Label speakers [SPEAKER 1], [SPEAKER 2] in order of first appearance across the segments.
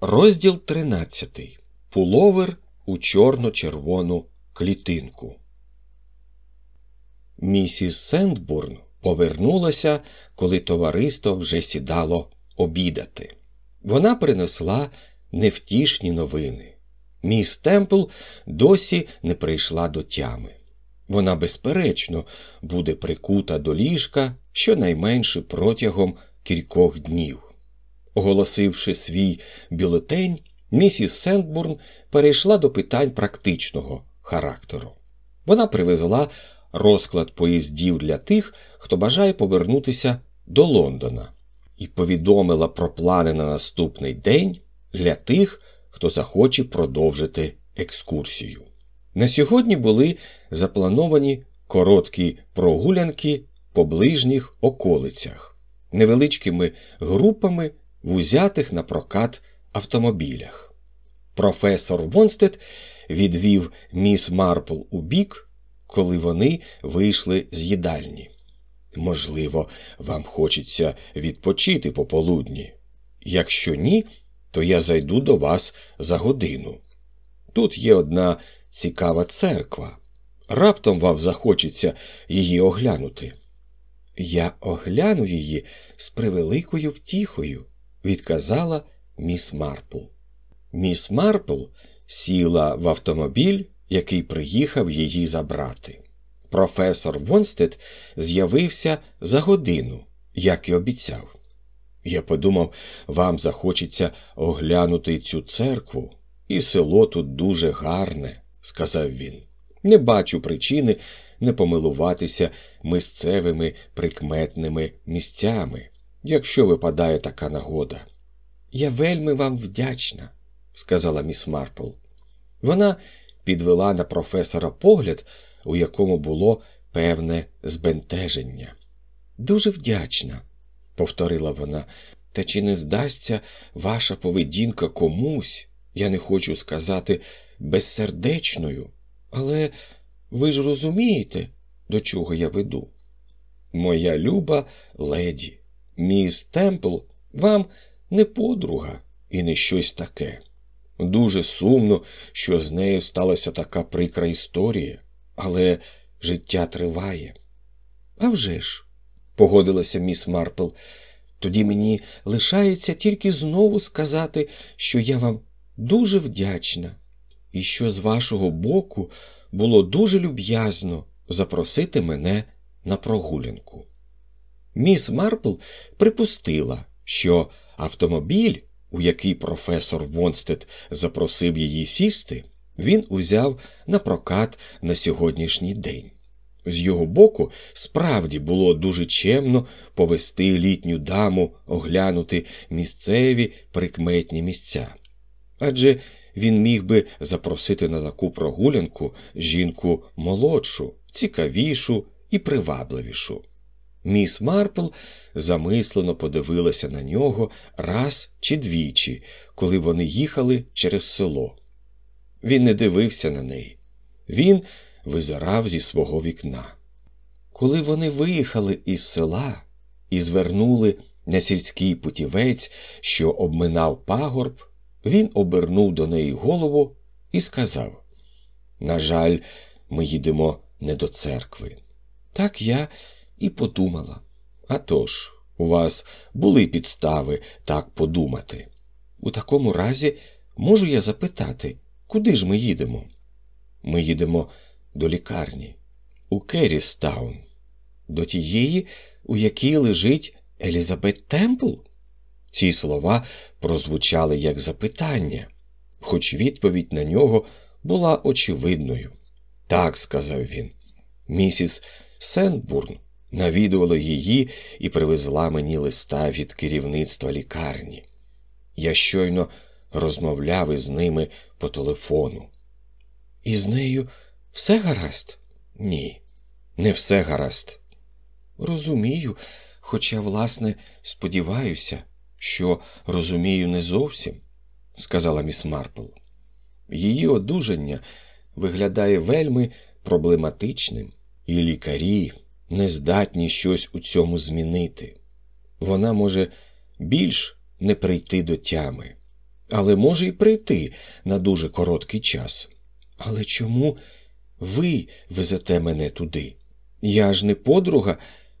[SPEAKER 1] Розділ 13. Пуловер у чорно-червону клітинку. Місіс Сендбурн повернулася, коли товариство вже сідало обідати. Вона принесла невтішні новини. Міс Темпл досі не прийшла до тями. Вона, безперечно, буде прикута до ліжка щонайменше протягом кількох днів. Оголосивши свій бюлетень, місіс Сендбурн перейшла до питань практичного характеру. Вона привезла розклад поїздів для тих, хто бажає повернутися до Лондона, і повідомила про плани на наступний день для тих, хто захоче продовжити екскурсію. На сьогодні були заплановані короткі прогулянки по ближніх околицях, невеличкими групами в узятих на прокат автомобілях. Професор Вонстед відвів міс Марпл у бік, коли вони вийшли з їдальні. Можливо, вам хочеться відпочити пополудні. Якщо ні, то я зайду до вас за годину. Тут є одна цікава церква. Раптом вам захочеться її оглянути. Я огляну її з превеликою втіхою, відказала міс Марпл. Міс Марпл сіла в автомобіль, який приїхав її забрати. Професор Вонстед з'явився за годину, як і обіцяв. Я подумав, вам захочеться оглянути цю церкву, і село тут дуже гарне, сказав він. Не бачу причини не помилуватися місцевими прикметними місцями, якщо випадає така нагода. Я вельми вам вдячна, сказала міс Марпл. Вона підвела на професора погляд, у якому було певне збентеження. Дуже вдячна, повторила вона, та чи не здасться ваша поведінка комусь, я не хочу сказати безсердечною, але ви ж розумієте, до чого я веду. Моя люба леді, міс Темпл вам не подруга і не щось таке. Дуже сумно, що з нею сталася така прикра історія, але життя триває. «А вже ж», – погодилася міс Марпл, тоді мені лишається тільки знову сказати, що я вам дуже вдячна, і що з вашого боку було дуже люб'язно запросити мене на прогулянку. Міс Марпл припустила, що автомобіль, у який професор Вонстед запросив її сісти, він узяв на прокат на сьогоднішній день. З його боку, справді було дуже чемно повести літню даму оглянути місцеві прикметні місця. Адже він міг би запросити на таку прогулянку жінку молодшу, цікавішу і привабливішу. Міс Марпл замислено подивилася на нього раз чи двічі, коли вони їхали через село. Він не дивився на неї. Він визирав зі свого вікна. Коли вони виїхали із села і звернули на сільський путівець, що обминав пагорб, він обернув до неї голову і сказав: На жаль, ми їдемо не до церкви. Так я і подумала. А тож, у вас були підстави так подумати. У такому разі можу я запитати, куди ж ми їдемо? Ми їдемо до лікарні, у Керістаун, до тієї, у якій лежить Елізабет Темпл? Ці слова прозвучали як запитання, хоч відповідь на нього була очевидною. Так, сказав він, місіс Сенбурн навідувала її і привезла мені листа від керівництва лікарні. Я щойно розмовляв із ними по телефону. І з нею все гаразд? Ні, не все гаразд. Розумію, хоча, власне, сподіваюся, що розумію не зовсім, сказала міс Марпл. Її одужання виглядає вельми проблематичним, і лікарі не здатні щось у цьому змінити. Вона може більш не прийти до тями. але може й прийти на дуже короткий час. Але чому ви везете мене туди? Я ж не подруга,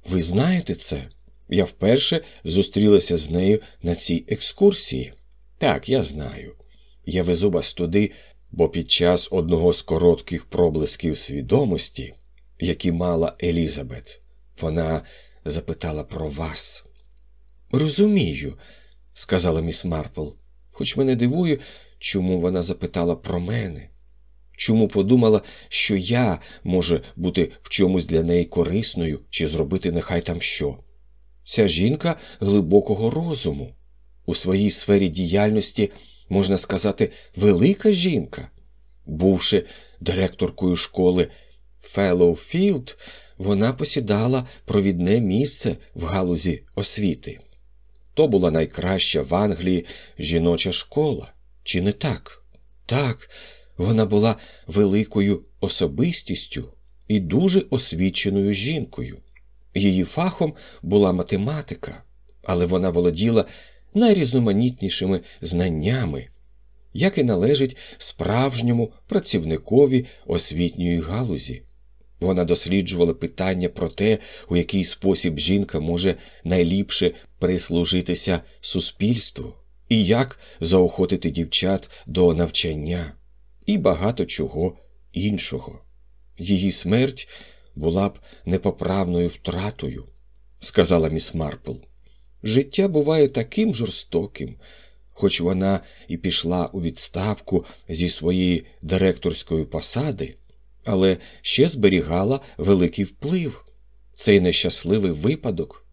[SPEAKER 1] ви знаєте це? Я вперше зустрілася з нею на цій екскурсії. Так, я знаю. Я везу вас туди, бо під час одного з коротких проблисків свідомості, які мала Елізабет, вона запитала про вас. Розумію, сказала міс Марпл, хоч мене дивує, чому вона запитала про мене. Чому подумала, що я може бути в чомусь для неї корисною чи зробити нехай там що? Ця жінка глибокого розуму. У своїй сфері діяльності, можна сказати, велика жінка. Бувши директоркою школи Феллоуфілд, вона посідала провідне місце в галузі освіти. То була найкраща в Англії жіноча школа, чи не так? Так, вона була великою особистістю і дуже освіченою жінкою. Її фахом була математика, але вона володіла найрізноманітнішими знаннями, як і належить справжньому працівникові освітньої галузі. Вона досліджувала питання про те, у який спосіб жінка може найліпше прислужитися суспільству, і як заохотити дівчат до навчання, і багато чого іншого. Її смерть була б непоправною втратою, сказала міс Марпл. Життя буває таким жорстоким, хоч вона і пішла у відставку зі своєї директорської посади, але ще зберігала великий вплив. Цей нещасливий випадок.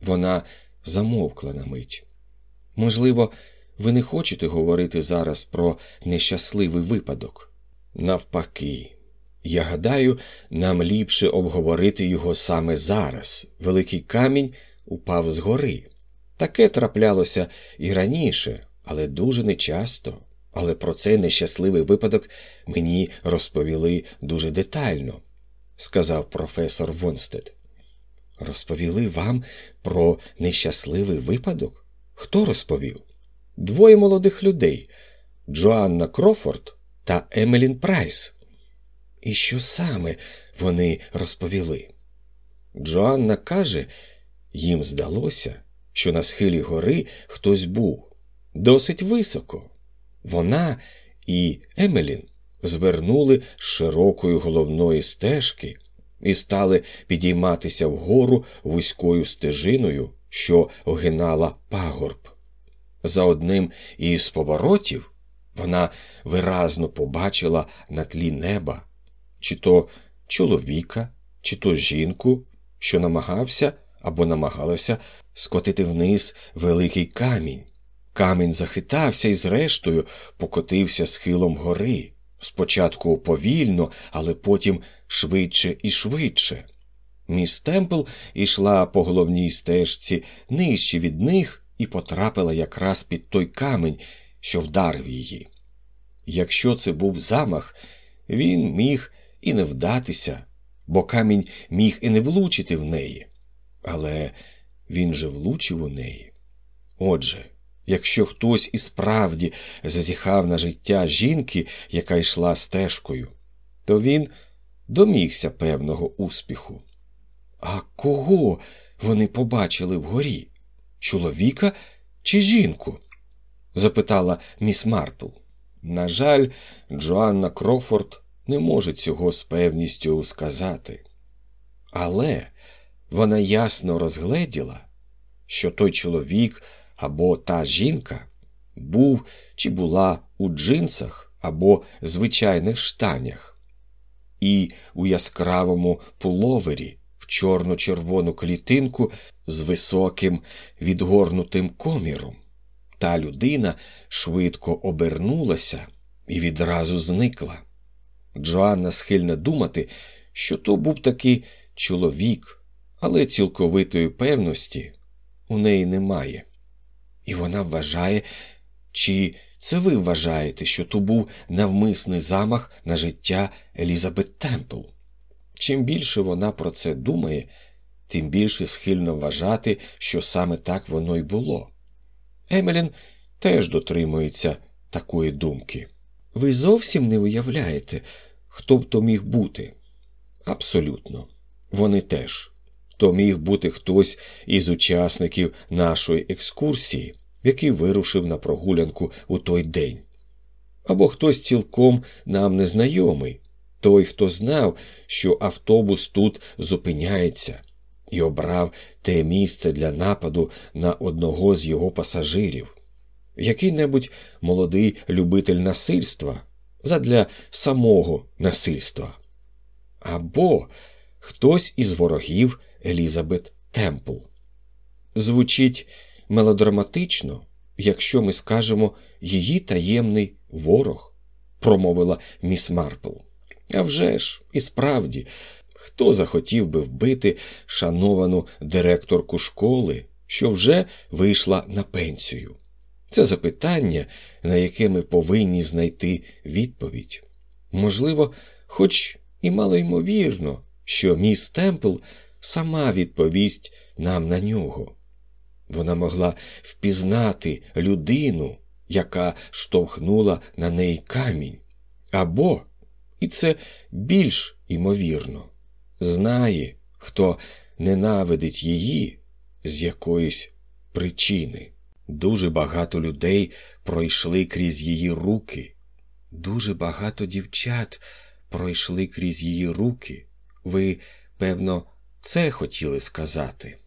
[SPEAKER 1] Вона замовкла на мить. Можливо, ви не хочете говорити зараз про нещасливий випадок? Навпаки, я гадаю, нам ліпше обговорити його саме зараз. Великий камінь упав з гори. Таке траплялося і раніше, але дуже нечасто. Але про цей нещасливий випадок мені розповіли дуже детально, сказав професор Вонстед. Розповіли вам про нещасливий випадок? Хто розповів? Двоє молодих людей Джоанна Крофорд та Емелін Прайс. І що саме вони розповіли? Джоанна каже, їм здалося, що на схилі гори хтось був досить високо. Вона і Емелін звернули з широкої головної стежки і стали підійматися вгору вузькою стежиною, що огинала пагорб. За одним із поворотів вона виразно побачила на тлі неба чи то чоловіка, чи то жінку, що намагався або намагалася скотити вниз великий камінь. Камінь захитався і, зрештою, покотився схилом гори, спочатку повільно, але потім швидше і швидше. Міс Темпл ішла по головній стежці нижче від них і потрапила якраз під той камінь, що вдарив її. Якщо це був замах, він міг і не вдатися, бо камінь міг і не влучити в неї. Але він же влучив у неї. Отже, якщо хтось і справді зазіхав на життя жінки, яка йшла стежкою, то він домігся певного успіху. А кого вони побачили вгорі? Чоловіка чи жінку? запитала міс Марпл. На жаль, Джоанна Крофорд не може цього з певністю сказати. Але вона ясно розгледіла, що той чоловік або та жінка був чи була у джинсах або звичайних штанях, і у яскравому пуловері в чорно-червону клітинку з високим відгорнутим коміром. Та людина швидко обернулася і відразу зникла. Джоанна схильна думати, що то був таки чоловік, але цілковитої певності у неї немає. І вона вважає, чи це ви вважаєте, що то був навмисний замах на життя Елізабет Темпл? Чим більше вона про це думає, тим більше схильно вважати, що саме так воно й було. Емелін теж дотримується такої думки. Ви зовсім не уявляєте, хто б то міг бути? Абсолютно, вони теж. То міг бути хтось із учасників нашої екскурсії, який вирушив на прогулянку у той день. Або хтось цілком нам незнайомий, той, хто знав, що автобус тут зупиняється, і обрав те місце для нападу на одного з його пасажирів, який-небудь молодий любитель насильства задля самого насильства, або хтось із ворогів Елізабет Темпл. Звучить мелодраматично, якщо ми скажемо її таємний ворог, промовила міс Марпл. А вже ж, і справді, хто захотів би вбити шановану директорку школи, що вже вийшла на пенсію? Це запитання, на яке ми повинні знайти відповідь. Можливо, хоч і малоймовірно, що міс Темпл сама відповість нам на нього. Вона могла впізнати людину, яка штовхнула на неї камінь, або, і це більш імовірно, знає, хто ненавидить її з якоїсь причини. Дуже багато людей пройшли крізь її руки, дуже багато дівчат пройшли крізь її руки. Ви, певно, це хотіли сказати.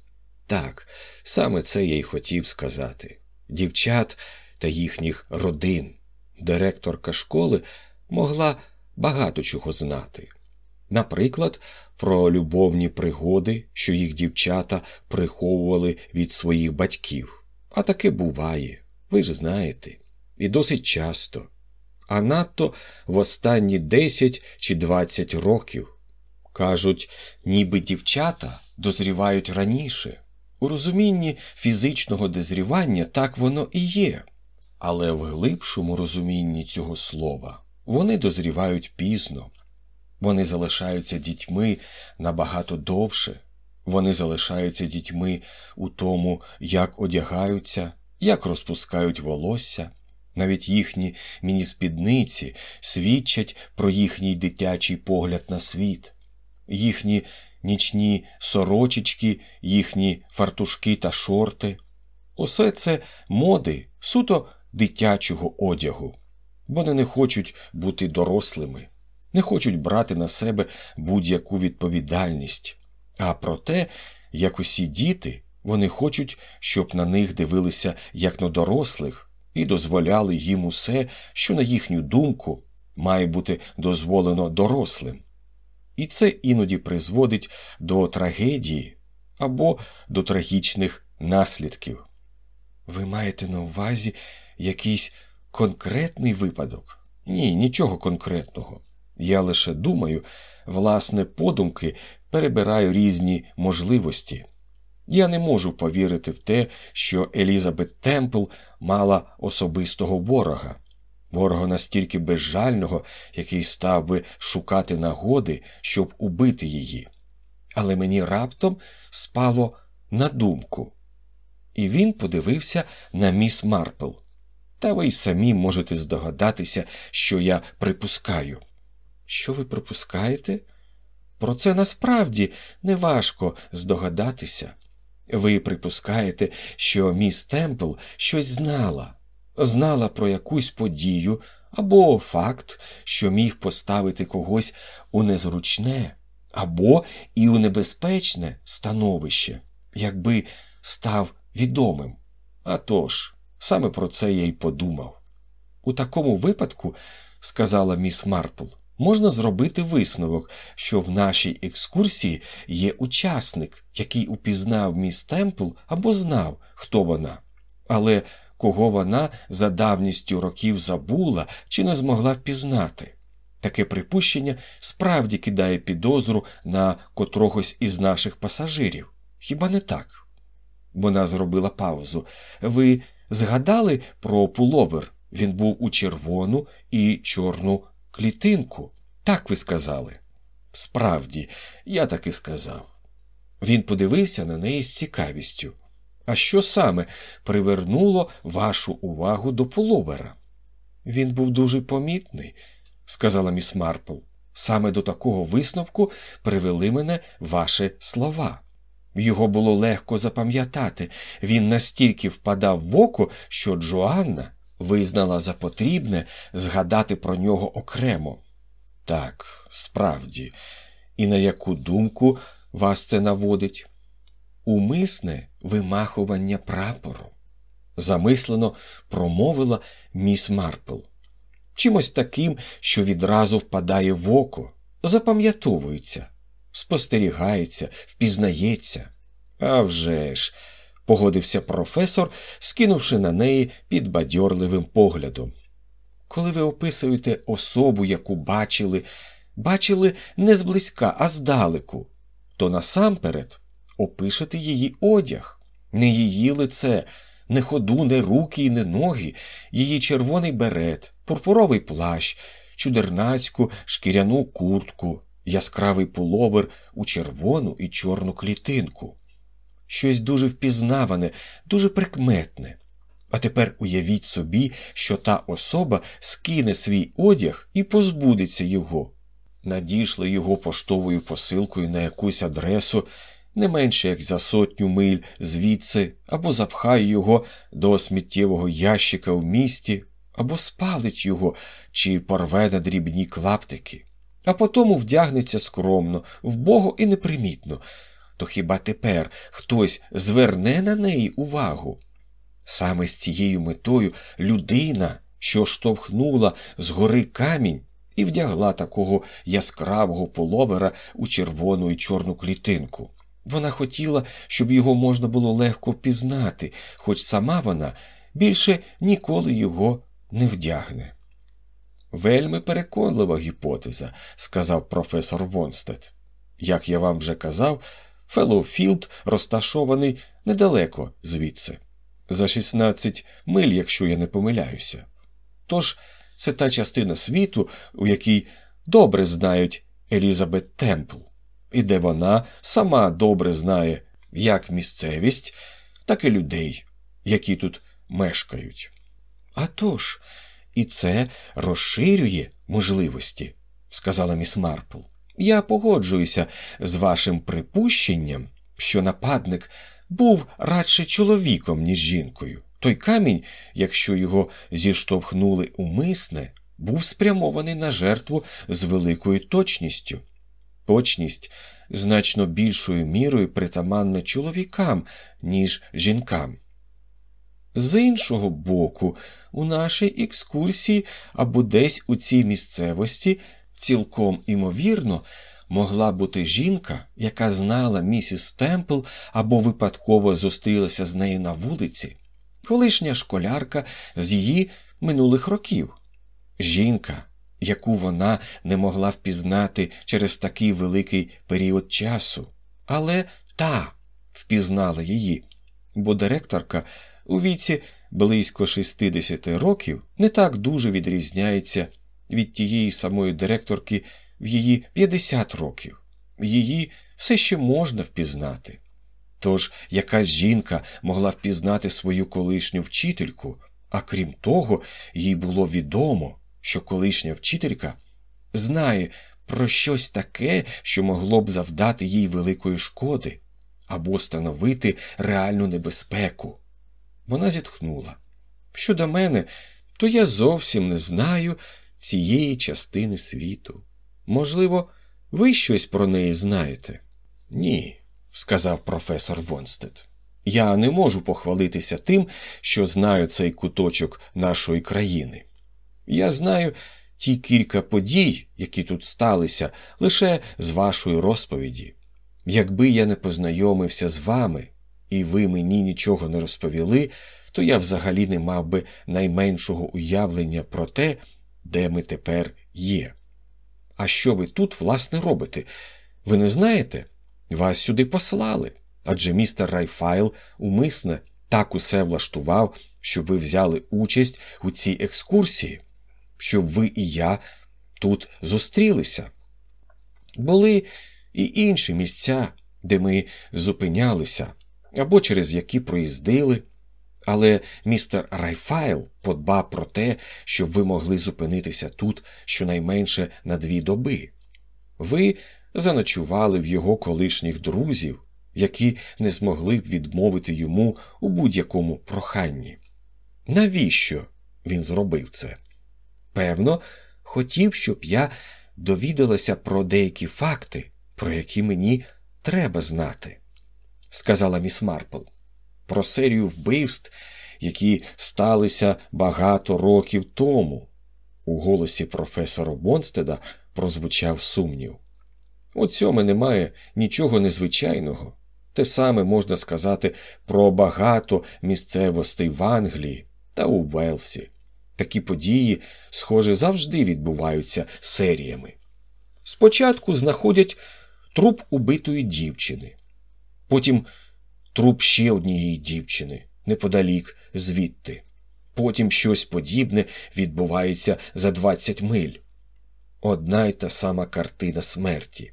[SPEAKER 1] Так, саме це я й хотів сказати. Дівчат та їхніх родин. Директорка школи могла багато чого знати. Наприклад, про любовні пригоди, що їх дівчата приховували від своїх батьків. А таке буває, ви ж знаєте, і досить часто, а надто в останні 10 чи 20 років. Кажуть, ніби дівчата дозрівають раніше. У розумінні фізичного дозрівання так воно і є, але в глибшому розумінні цього слова вони дозрівають пізно, вони залишаються дітьми набагато довше, вони залишаються дітьми у тому, як одягаються, як розпускають волосся. Навіть їхні міні-спідниці свідчать про їхній дитячий погляд на світ, їхні нічні сорочечки, їхні фартушки та шорти. Усе це моди суто дитячого одягу. Вони не хочуть бути дорослими, не хочуть брати на себе будь-яку відповідальність. А проте, як усі діти, вони хочуть, щоб на них дивилися як на дорослих і дозволяли їм усе, що, на їхню думку, має бути дозволено дорослим. І це іноді призводить до трагедії або до трагічних наслідків. Ви маєте на увазі якийсь конкретний випадок? Ні, нічого конкретного. Я лише думаю, власне, подумки перебираю різні можливості. Я не можу повірити в те, що Елізабет Темпл мала особистого ворога, ворога настільки безжального, який став би шукати нагоди, щоб убити її. Але мені раптом спало на думку. І він подивився на міс Марпл. Та ви й самі можете здогадатися, що я припускаю. Що ви припускаєте? Про це насправді неважко здогадатися. Ви припускаєте, що міс Темпл щось знала, знала про якусь подію або факт, що міг поставити когось у незручне, або і у небезпечне становище, якби став відомим. А тож, саме про це я й подумав. У такому випадку, сказала міс Марпл, можна зробити висновок, що в нашій екскурсії є учасник, який упізнав міс Темпл або знав, хто вона, але кого вона за давністю років забула чи не змогла впізнати. Таке припущення справді кидає підозру на котрогось із наших пасажирів. Хіба не так? Вона зробила паузу. Ви згадали про пуловер? Він був у червону і чорну клітинку. Так ви сказали. Справді, я так і сказав. Він подивився на неї з цікавістю. А що саме привернуло вашу увагу до пуловера? Він був дуже помітний, сказала міс Марпл. Саме до такого висновку привели мене ваші слова. Його було легко запам'ятати, він настільки впадав в око, що Джоанна визнала за потрібне згадати про нього окремо. Так, справді, і на яку думку вас це наводить? Умисне вимахування прапору, замислено промовила міс Марпл. Чимось таким, що відразу впадає в око, запам'ятовується, спостерігається, впізнається. «А вже ж», – погодився професор, скинувши на неї підбадьорливим поглядом. Коли ви описуєте особу, яку бачили, бачили не зблизька, а здалеку, то насамперед опишете її одяг, не її лице, не ходу, не руки і не ноги, її червоний берет, пурпуровий плащ, чудернацьку шкіряну куртку, яскравий пуловер у червону і чорну клітинку. Щось дуже впізнаване, дуже прикметне. А тепер уявіть собі, що та особа скине свій одяг і позбудеться його. Надійшли його поштовою посилкою на якусь адресу, не менше як за сотню миль звідси, або запхає його до сміттєвого ящика в місті, або спалить його чи порве на дрібні клаптики, а потому вдягнеться скромно, вбого і непримітно. То хіба тепер хтось зверне на неї увагу? Саме з цією метою людина, що штовхнула з гори камінь і вдягла такого яскравого половера у червону і чорну клітинку. Вона хотіла, щоб його можна було легко пізнати, хоч сама вона більше ніколи його не вдягне. Вельми переконлива гіпотеза, сказав професор Вонстед. Як я вам вже казав, Феллоуфілд розташований недалеко звідси, за 16 миль, якщо я не помиляюся. Тож це та частина світу, у якій добре знають Елізабет Темпл і де вона сама добре знає як місцевість, так і людей, які тут мешкають. «А тож, і це розширює можливості, сказала міс Марпл. Я погоджуюся з вашим припущенням, що нападник був радше чоловіком, ніж жінкою. Той камінь, якщо його зіштовхнули умисне, був спрямований на жертву з великою точністю. Точність значно більшою мірою притаманна чоловікам, ніж жінкам. З іншого боку, у нашій екскурсії або десь у цій місцевості цілком імовірно могла бути жінка, яка знала місіс Темпл або випадково зустрілася з нею на вулиці, колишня школярка з її минулих років. Жінка, яку вона не могла впізнати через такий великий період часу, але та впізнала її, бо директорка у віці близько 60 років не так дуже відрізняється від тієї самої директорки в її 50 років. Її все ще можна впізнати. Тож якась жінка могла впізнати свою колишню вчительку, а крім того, їй було відомо, що колишня вчителька знає про щось таке, що могло б завдати їй великої шкоди або становити реальну небезпеку. Вона зітхнула. Щодо мене, то я зовсім не знаю цієї частини світу. Можливо, ви щось про неї знаєте? Ні, сказав професор Вонстед. Я не можу похвалитися тим, що знаю цей куточок нашої країни. Я знаю ті кілька подій, які тут сталися, лише з вашої розповіді. Якби я не познайомився з вами, і ви мені нічого не розповіли, то я взагалі не мав би найменшого уявлення про те, де ми тепер є. А що ви тут, власне, робите? Ви не знаєте? Вас сюди послали. Адже містер Райфайл умисне так усе влаштував, щоб ви взяли участь у цій екскурсії щоб ви і я тут зустрілися. Були і інші місця, де ми зупинялися, або через які проїздили. Але містер Райфайл подбав про те, щоб ви могли зупинитися тут щонайменше на дві доби. Ви заночували в його колишніх друзів, які не змогли б відмовити йому у будь-якому проханні. Навіщо він зробив це? Певно, хотів, щоб я довідалася про деякі факти, про які мені треба знати, сказала міс Марпл, про серію вбивств, які сталися багато років тому. У голосі професора Бонстеда прозвучав сумнів. У цьому немає нічого незвичайного. Те саме можна сказати про багато місцевостей в Англії та у Велсі. Такі події, схоже, завжди відбуваються серіями. Спочатку знаходять труп убитої дівчини, потім труп ще однієї дівчини неподалік звідти. Потім щось подібне відбувається за 20 миль. Одна й та сама картина смерті.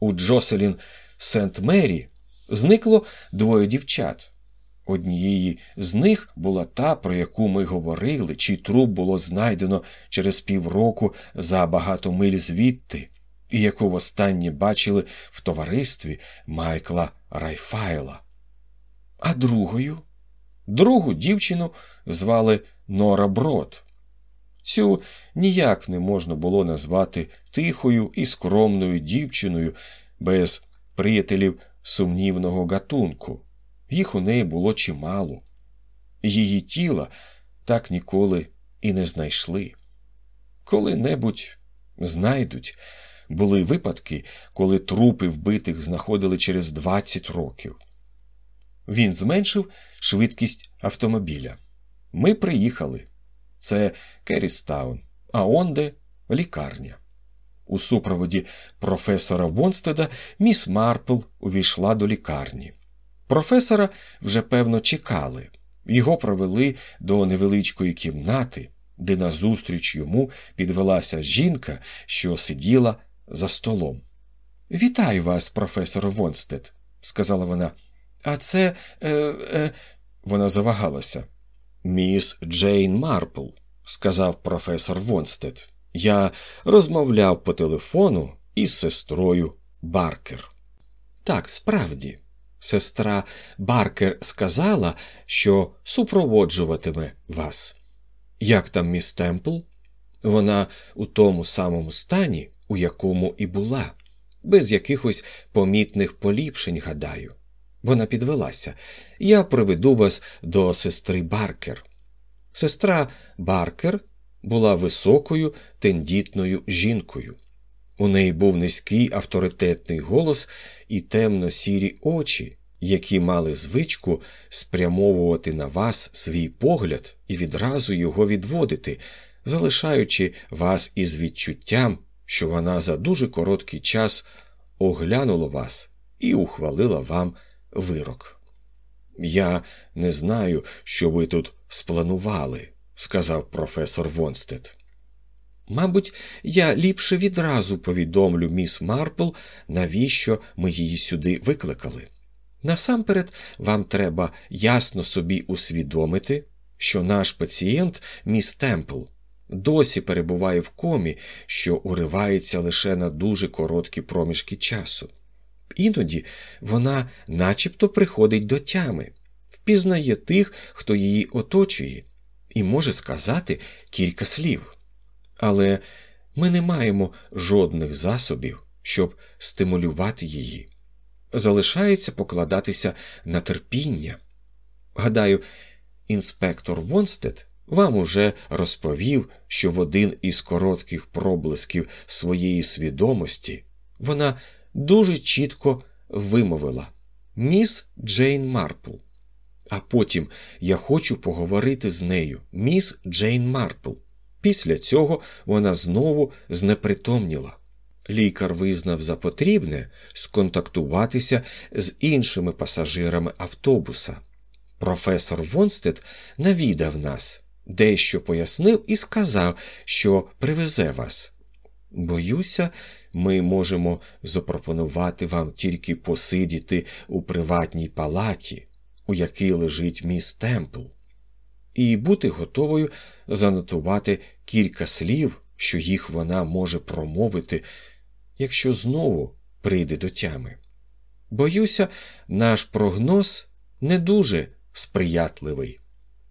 [SPEAKER 1] У Джоселін Сент Мері зникло двоє дівчат. Однієї з них була та, про яку ми говорили, чий труп було знайдено через півроку за багато миль звідти, і яку востаннє бачили в товаристві Майкла Райфайла. А другою? Другу дівчину звали Нора Брод. Цю ніяк не можна було назвати тихою і скромною дівчиною без приятелів сумнівного гатунку. Їх у неї було чимало. Її тіла так ніколи і не знайшли. Коли-небудь знайдуть, були випадки, коли трупи вбитих знаходили через 20 років. Він зменшив швидкість автомобіля. Ми приїхали. Це Керістаун, а онде лікарня. У супроводі професора Вонстеда міс Марпл увійшла до лікарні. Професора вже певно чекали, його провели до невеличкої кімнати, де назустріч йому підвелася жінка, що сиділа за столом. Вітаю вас, професор Вонстед, сказала вона. А це. е, е... Вона завагалася. Міс Джейн Марпл, сказав професор Вонстед. Я розмовляв по телефону із сестрою Баркер. Так, справді, сестра Баркер сказала, що супроводжуватиме вас. Як там міс Темпл? Вона у тому самому стані, у якому і була, без якихось помітних поліпшень, гадаю. Вона підвелася. Я приведу вас до сестри Баркер. Сестра Баркер була високою, тендітною жінкою. У неї був низький авторитетний голос і темно сірі очі, які мали звичку спрямовувати на вас свій погляд і відразу його відводити, залишаючи вас із відчуттям, що вона за дуже короткий час оглянула вас і ухвалила вам вирок. Я не знаю, що ви тут спланували, сказав професор Вонстед. Мабуть, я ліпше відразу повідомлю міс Марпл, навіщо ми її сюди викликали. Насамперед, вам треба ясно собі усвідомити, що наш пацієнт, міс Темпл, досі перебуває в комі, що уривається лише на дуже короткі проміжки часу. Іноді вона начебто приходить до тями, впізнає тих, хто її оточує, і може сказати кілька слів. Але ми не маємо жодних засобів, щоб стимулювати її. Залишається покладатися на терпіння. Гадаю, інспектор Вонстед вам уже розповів, що в один із коротких проблисків своєї свідомості вона дуже чітко вимовила Міс Джейн Марпл. А потім я хочу поговорити з нею, міс Джейн Марпл. Після цього вона знову знепритомніла. Лікар визнав за потрібне сконтактуватися з іншими пасажирами автобуса. Професор Вонстед навідав нас, дещо пояснив і сказав, що привезе вас. Боюся, ми можемо запропонувати вам тільки посидіти у приватній палаті, у якій лежить міс Темпл, і бути готовою занотувати кілька слів, що їх вона може промовити, якщо знову прийде до тями. Боюся, наш прогноз не дуже сприятливий.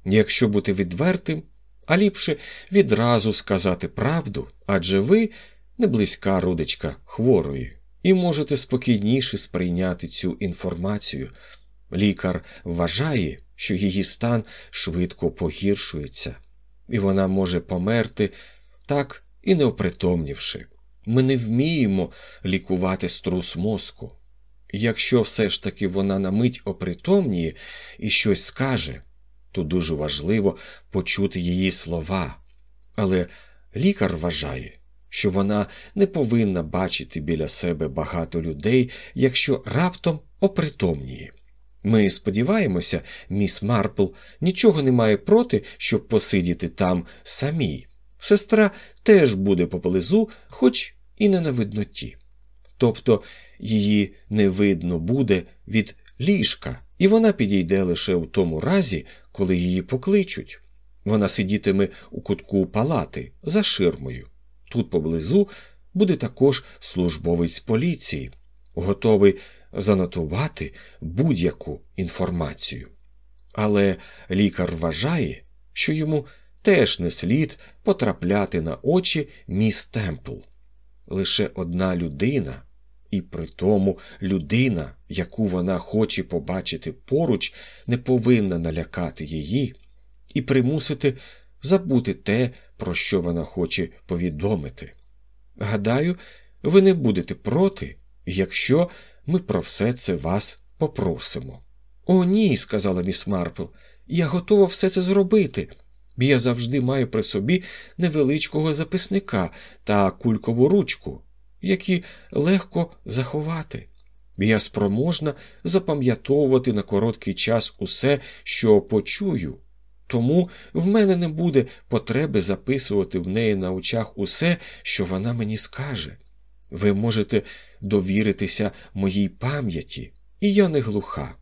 [SPEAKER 1] Якщо бути відвертим, а ліпше відразу сказати правду, адже ви не близька родичка хворої, і можете спокійніше сприйняти цю інформацію. Лікар вважає, що її стан швидко погіршується, і вона може померти так і не опритомнівши. Ми не вміємо лікувати струс мозку. Якщо все ж таки вона на мить опритомніє і щось скаже, то дуже важливо почути її слова. Але лікар вважає, що вона не повинна бачити біля себе багато людей, якщо раптом опритомніє. Ми сподіваємося, міс Марпл нічого не має проти, щоб посидіти там самій. Сестра теж буде поблизу, хоч і не на видноті. Тобто її не видно буде від ліжка, і вона підійде лише у тому разі, коли її покличуть. Вона сидітиме у кутку палати за ширмою. Тут поблизу буде також службовець поліції, готовий занотувати будь-яку інформацію. Але лікар вважає, що йому теж не слід потрапляти на очі міс Темпл. Лише одна людина, і при тому людина, яку вона хоче побачити поруч, не повинна налякати її і примусити забути те, про що вона хоче повідомити. Гадаю, ви не будете проти, якщо ми про все це вас попросимо. О, ні, сказала міс Марпл, я готова все це зробити. Я завжди маю при собі невеличкого записника та кулькову ручку, які легко заховати. Я спроможна запам'ятовувати на короткий час усе, що почую, тому в мене не буде потреби записувати в неї на очах усе, що вона мені скаже. Ви можете довіритися моїй пам'яті, і я не глуха,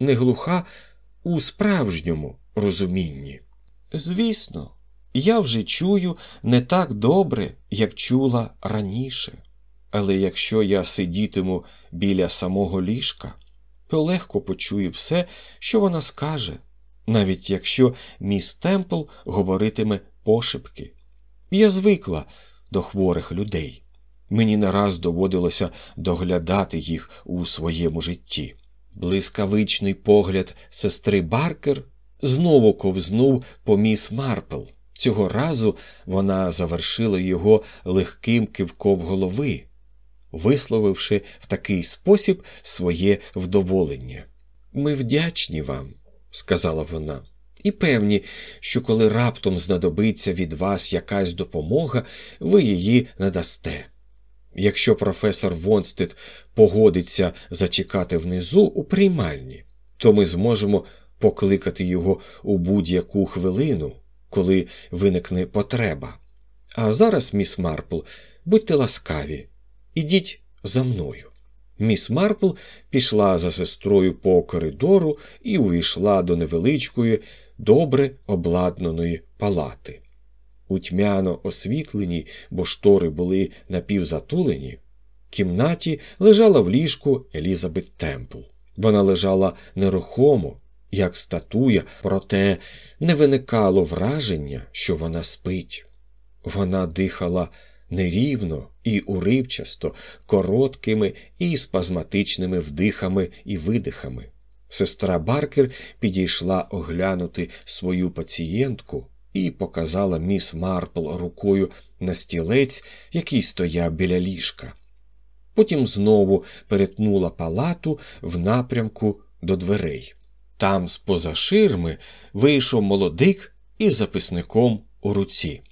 [SPEAKER 1] не глуха у справжньому розумінні. Звісно, я вже чую не так добре, як чула раніше, але якщо я сидітиму біля самого ліжка, то легко почую все, що вона скаже, навіть якщо міс Темпл говоритиме пошепки. Я звикла до хворих людей. Мені не раз доводилося доглядати їх у своєму житті. Блискавичний погляд сестри Баркер знову ковзнув по міс Марпл. Цього разу вона завершила його легким кивком голови, висловивши в такий спосіб своє вдоволення. Ми вдячні вам, сказала вона, і певні, що коли раптом знадобиться від вас якась допомога, ви її надасте. Якщо професор Вонстед погодиться зачекати внизу у приймальні, то ми зможемо покликати його у будь-яку хвилину, коли виникне потреба. А зараз, міс Марпл, будьте ласкаві, ідіть за мною. Міс Марпл пішла за сестрою по коридору і увійшла до невеличкої, добре обладнаної палати. У тьмяно освітленій, бо штори були напівзатулені, кімнаті лежала в ліжку Елізабет Темпл. Вона лежала нерухомо, як статуя, проте не виникало враження, що вона спить. Вона дихала нерівно і уривчасто, короткими і спазматичними вдихами і видихами. Сестра Баркер підійшла оглянути свою пацієнтку і показала міс Марпл рукою на стілець, який стояв біля ліжка. Потім знову перетнула палату в напрямку до дверей. Там, з поза ширми, вийшов молодик із записником у руці.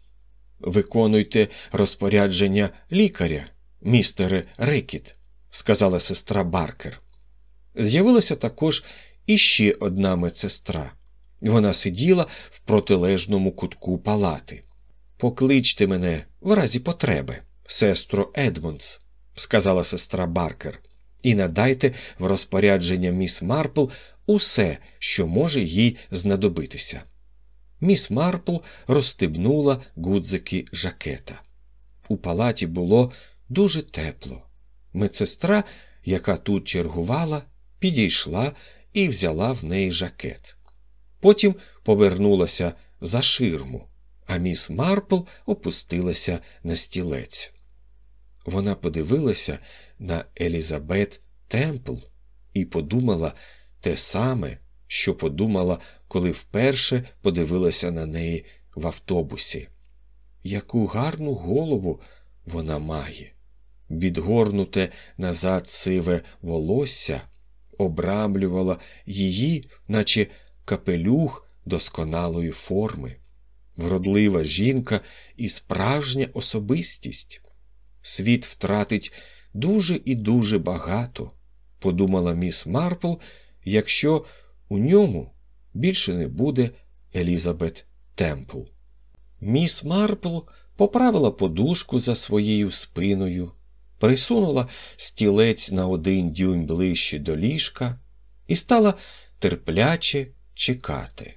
[SPEAKER 1] Виконуйте розпорядження лікаря, містере Рекіт, сказала сестра Баркер. З'явилася також іще одна медсестра. Вона сиділа в протилежному кутку палати. Покличте мене в разі потреби, сестро Едмондс, сказала сестра Баркер, і надайте в розпорядження міс Марпл усе, що може їй знадобитися. Міс Марпл розстебнула гудзики жакета. У палаті було дуже тепло. Медсестра, яка тут чергувала, підійшла і взяла в неї жакет. Потім повернулася за ширму, а міс Марпл опустилася на стілець. Вона подивилася на Елізабет Темпл і подумала те саме, що подумала, коли вперше подивилася на неї в автобусі. Яку гарну голову вона має, відгорнуте назад сиве волосся, обрамлювала її, наче капелюх досконалої форми, вродлива жінка і справжня особистість. Світ втратить дуже і дуже багато, подумала міс Марпл, якщо у ньому більше не буде Елізабет Темпл. Міс Марпл поправила подушку за своєю спиною, присунула стілець на один дюйм ближче до ліжка і стала терпляче чекати.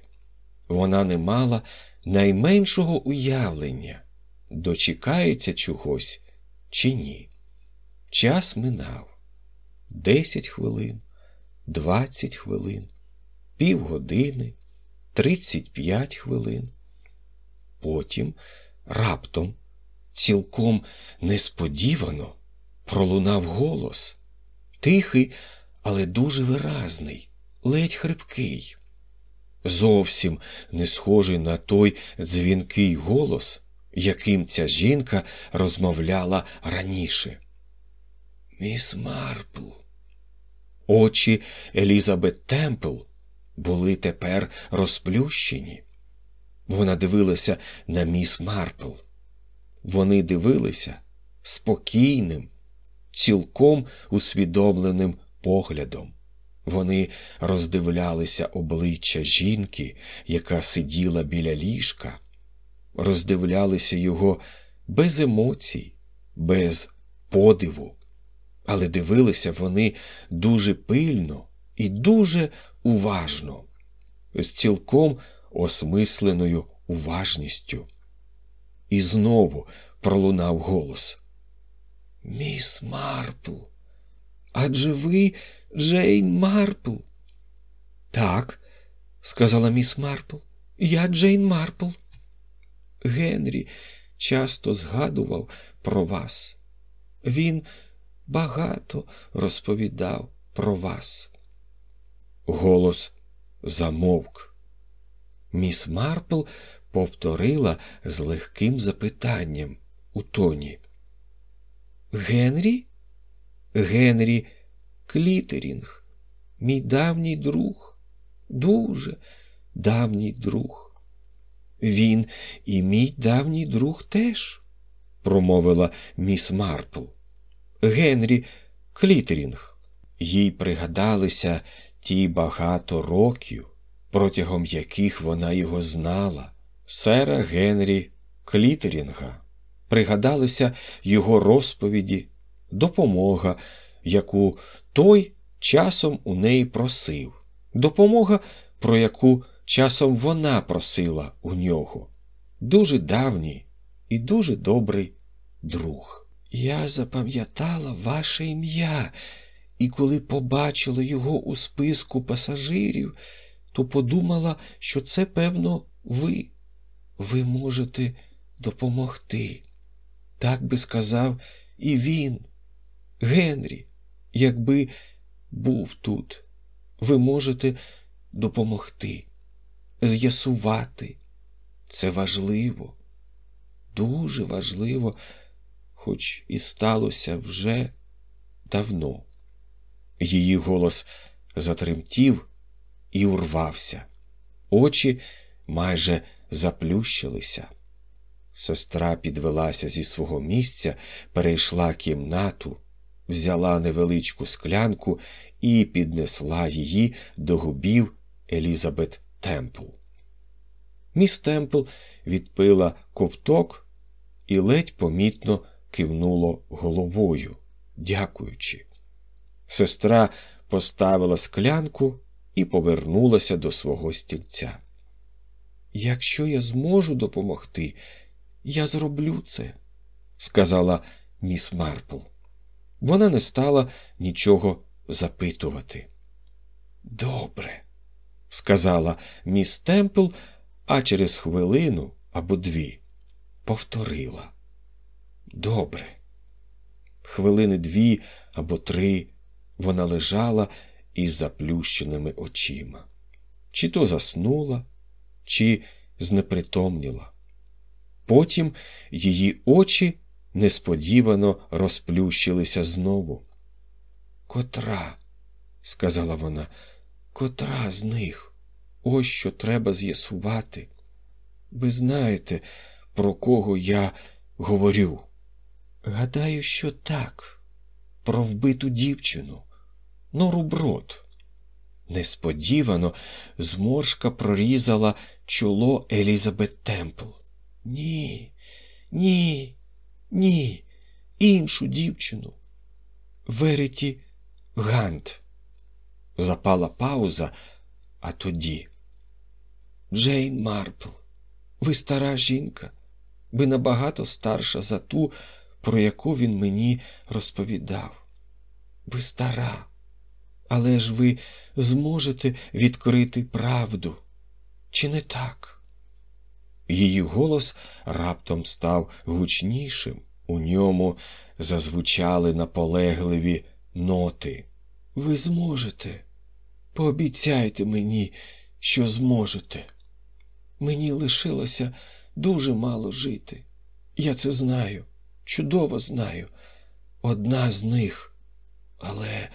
[SPEAKER 1] Вона не мала найменшого уявлення, дочекається чогось чи ні. Час минав десять хвилин, двадцять хвилин, півгодини, тридцять п'ять хвилин. Потім раптом, цілком несподівано, пролунав голос тихий, але дуже виразний, ледь хрипкий. Зовсім не схожий на той дзвінкий голос, яким ця жінка розмовляла раніше. Міс Марпл. Очі Елізабет Темпл були тепер розплющені. Вона дивилася на міс Марпл. Вони дивилися спокійним, цілком усвідомленим поглядом. Вони роздивлялися обличчя жінки, яка сиділа біля ліжка, роздивлялися його без емоцій, без подиву, але дивилися вони дуже пильно і дуже уважно, з цілком осмисленою уважністю. І знову пролунав голос. Міс Марпл, адже ви Джейн Марпл? Так, сказала міс Марпл, я Джейн Марпл. Генрі часто згадував про вас. Він багато розповідав про вас. Голос замовк. Міс Марпл повторила з легким запитанням у тоні. Генрі? Генрі Клітерінг, мій давній друг, дуже давній друг. Він і мій давній друг теж, промовила міс Марпл. Генрі Клітерінг. Їй пригадалися ті багато років, протягом яких вона його знала, сера Генрі Клітерінга. Пригадалися його розповіді, допомога, яку той часом у неї просив, допомога, про яку часом вона просила у нього. Дуже давній і дуже добрий друг. Я запам'ятала ваше ім'я, і коли побачила його у списку пасажирів, то подумала, що це, певно, ви. Ви можете допомогти. Так би сказав і він, Генрі, якби був тут, ви можете допомогти, з'ясувати. Це важливо, дуже важливо, хоч і сталося вже давно. Її голос затремтів і урвався. Очі майже заплющилися. Сестра підвелася зі свого місця, перейшла кімнату, взяла невеличку склянку і піднесла її до губів Елізабет Темпл. Міс Темпл відпила ковток і ледь помітно кивнуло головою, дякуючи. Сестра поставила склянку і повернулася до свого стільця. Якщо я зможу допомогти, я зроблю це, сказала міс Марпл. Вона не стала нічого запитувати. Добре, сказала міс Темпл, а через хвилину або дві повторила. Добре. Хвилини дві або три вона лежала із заплющеними очима. Чи то заснула, чи знепритомніла. Потім її очі несподівано розплющилися знову. Котра, сказала вона, котра з них? Ось що треба з'ясувати. Ви знаєте, про кого я говорю? Гадаю, що так, про вбиту дівчину, Нору Брод. Несподівано зморшка прорізала чоло Елізабет Темпл. Ні, ні, ні, іншу дівчину. Вереті Гант. Запала пауза, а тоді. Джейн Марпл, ви стара жінка, ви набагато старша за ту, про яку він мені розповідав. Ви стара, але ж ви зможете відкрити правду, чи не так? Її голос раптом став гучнішим, у ньому зазвучали наполегливі ноти. Ви зможете. Пообіцяйте мені, що зможете. Мені лишилося дуже мало жити. Я це знаю, чудово знаю. Одна з них, але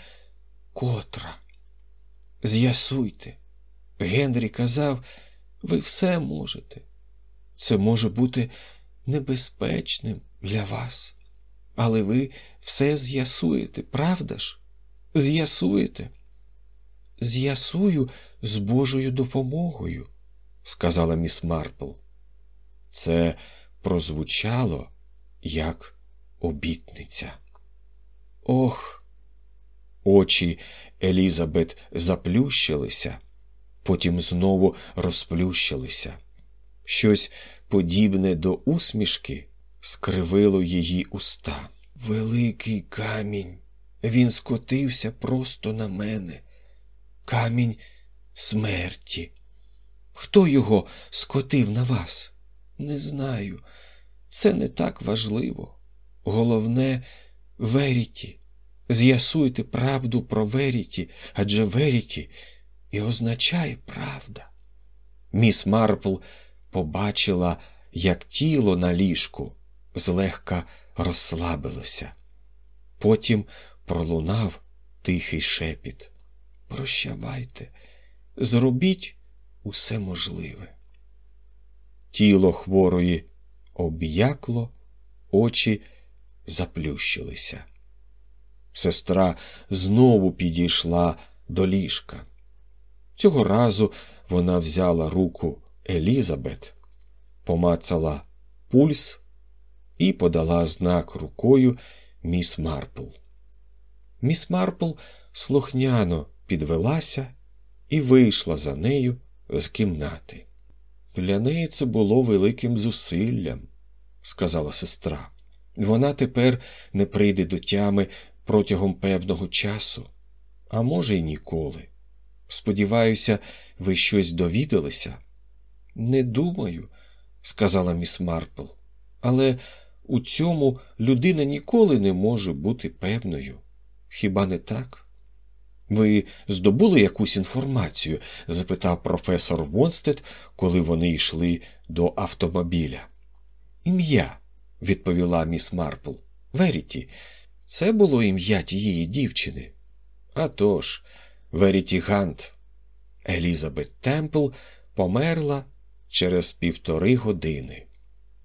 [SPEAKER 1] котра. З'ясуйте. Генрі казав, ви все можете. Це може бути небезпечним для вас. Але ви все з'ясуєте, правда ж? З'ясуєте? З'ясую з Божою допомогою, сказала міс Марпл. Це прозвучало як обітниця. Ох, очі Елізабет заплющилися, потім знову розплющилися. Щось подібне до усмішки скривило її уста. Великий камінь. Він скотився просто на мене. Камінь смерті. Хто його скотив на вас? Не знаю. Це не так важливо. Головне Веріті. З'ясуйте правду про Веріті, адже Веріті і означає правда. Міс Марпл побачила, як тіло на ліжку злегка розслабилося. Потім пролунав тихий шепіт. Прощавайте, зробіть усе можливе. Тіло хворої об'якло, очі заплющилися. Сестра знову підійшла до ліжка. Цього разу вона взяла руку Елізабет, помацала пульс і подала знак рукою міс Марпл. Міс Марпл слухняно підвелася і вийшла за нею з кімнати. Для неї це було великим зусиллям, сказала сестра. Вона тепер не прийде до тями протягом певного часу, а може, й ніколи. Сподіваюся, ви щось довідалися? Не думаю, сказала міс Марпл, але у цьому людина ніколи не може бути певною. Хіба не так? Ви здобули якусь інформацію? запитав професор Вонстед, коли вони йшли до автомобіля. Ім'я, відповіла міс Марпл. Веріті, це було ім'я тієї дівчини. «А тож, Веріті Гант. Елізабет Темпл померла через півтори години.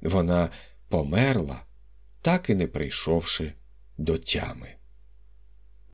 [SPEAKER 1] Вона померла, так і не прийшовши до тями.